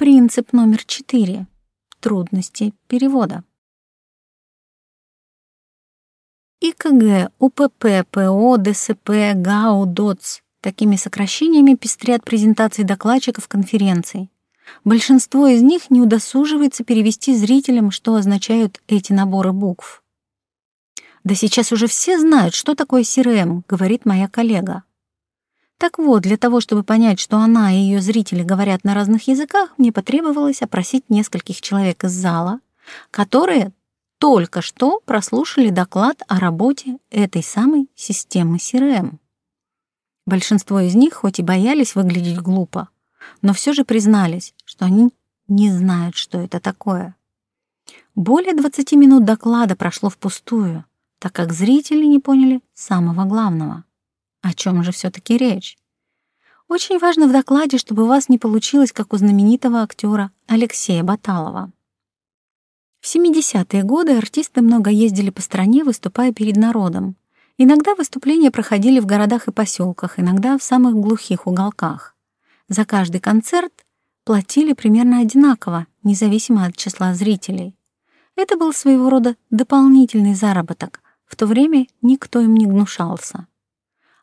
Принцип номер четыре. Трудности перевода. ИКГ, УПП, ПО, ДСП, ГАО, ДОЦ. Такими сокращениями пестрят презентации докладчиков конференций. Большинство из них не удосуживается перевести зрителям, что означают эти наборы букв. «Да сейчас уже все знают, что такое CRM», эм», — говорит моя коллега. Так вот, для того, чтобы понять, что она и ее зрители говорят на разных языках, мне потребовалось опросить нескольких человек из зала, которые только что прослушали доклад о работе этой самой системы CRM. Большинство из них, О чем же все-таки речь? Очень важно в докладе, чтобы у вас не получилось, как у знаменитого актера Алексея Баталова. В 70-е годы артисты много ездили по стране, выступая перед народом. Иногда выступления проходили в городах и поселках, иногда в самых глухих уголках. За каждый концерт платили примерно одинаково, независимо от числа зрителей. Это был своего рода дополнительный заработок, в то время никто им не гнушался.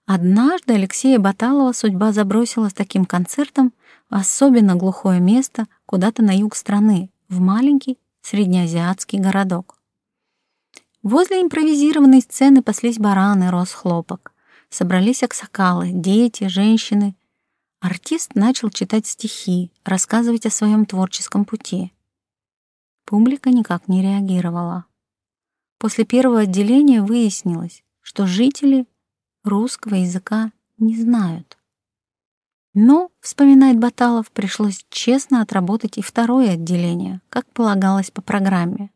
Однажды Алексея Баталова судьба забросила с таким концертом, особенно глухое место, куда-то на юг страны, в маленький среднеазиатский городок. Возле импровизированной сцены паслись бараны, рос хлопок. Собрались аксакалы, дети, женщины. Артист начал читать стихи, рассказывать о своем творческом пути. Публика никак не реагировала. После первого отделения выяснилось, что жители русского языка не знают. Но, вспоминает Баталов, пришлось честно отработать и второе отделение, как полагалось по программе.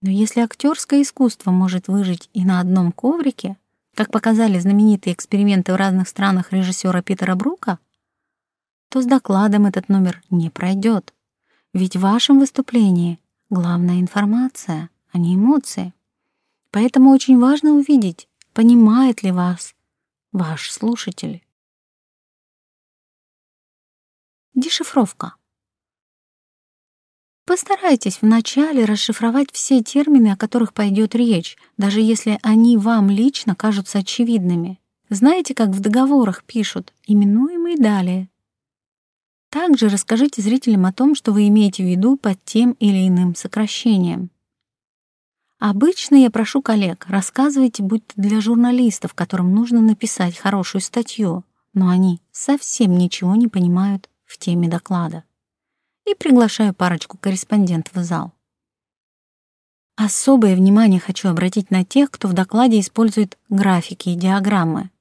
Но если актерское искусство может выжить и на одном коврике, как показали знаменитые эксперименты в разных странах режиссера Питера Брука, то с докладом этот номер не пройдет. Ведь в вашем выступлении главная информация, а не эмоции. Поэтому очень важно увидеть, понимает ли вас ваш слушатель. Дешифровка. Постарайтесь вначале расшифровать все термины, о которых пойдет речь, даже если они вам лично кажутся очевидными. Знаете, как в договорах пишут «именуемый далее». Также расскажите зрителям о том, что вы имеете в виду под тем или иным сокращением обычно я прошу коллег, рассказывайте, будь то для журналистов, которым нужно написать хорошую статью, но они совсем ничего не понимают в теме доклада. И приглашаю парочку корреспондентов в зал. Особое внимание хочу обратить на тех, кто в докладе использует графики и диаграммы.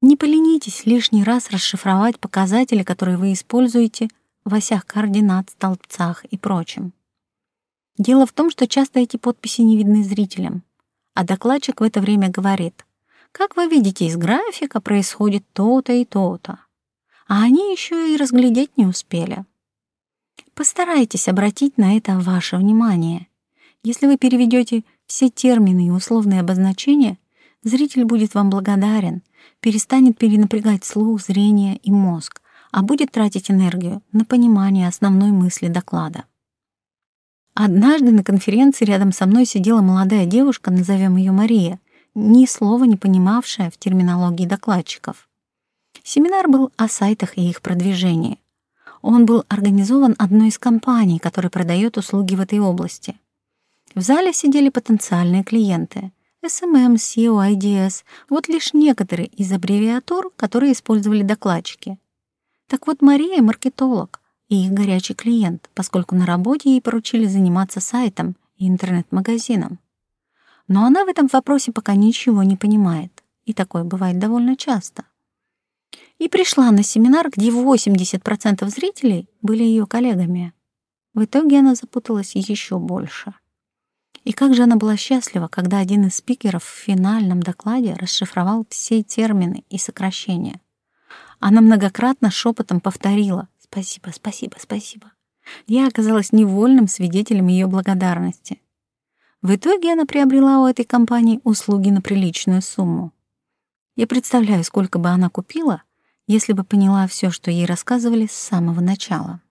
Не поленитесь лишний раз расшифровать показатели, которые вы используете в осях координат, столбцах и прочем. Дело в том, что часто эти подписи не видны зрителям, а докладчик в это время говорит, «Как вы видите, из графика происходит то-то и то-то». А они еще и разглядеть не успели. Постарайтесь обратить на это ваше внимание. Если вы переведете все термины и условные обозначения, зритель будет вам благодарен, перестанет перенапрягать слух, зрение и мозг, а будет тратить энергию на понимание основной мысли доклада. Однажды на конференции рядом со мной сидела молодая девушка, назовем ее Мария, ни слова не понимавшая в терминологии докладчиков. Семинар был о сайтах и их продвижении. Он был организован одной из компаний, которая продает услуги в этой области. В зале сидели потенциальные клиенты — SMM, SEO, IDS, вот лишь некоторые из аббревиатур, которые использовали докладчики. Так вот, Мария — маркетолог — и их горячий клиент, поскольку на работе ей поручили заниматься сайтом и интернет-магазином. Но она в этом вопросе пока ничего не понимает, и такое бывает довольно часто и пришла на семинар, где 80% зрителей были ее коллегами. В итоге она запуталась еще больше. И как же она была счастлива, когда один из спикеров в финальном докладе расшифровал все термины и сокращения. Она многократно шепотом повторила «Спасибо, спасибо, спасибо». Я оказалась невольным свидетелем ее благодарности. В итоге она приобрела у этой компании услуги на приличную сумму. Я представляю, сколько бы она купила, если бы поняла все, что ей рассказывали с самого начала.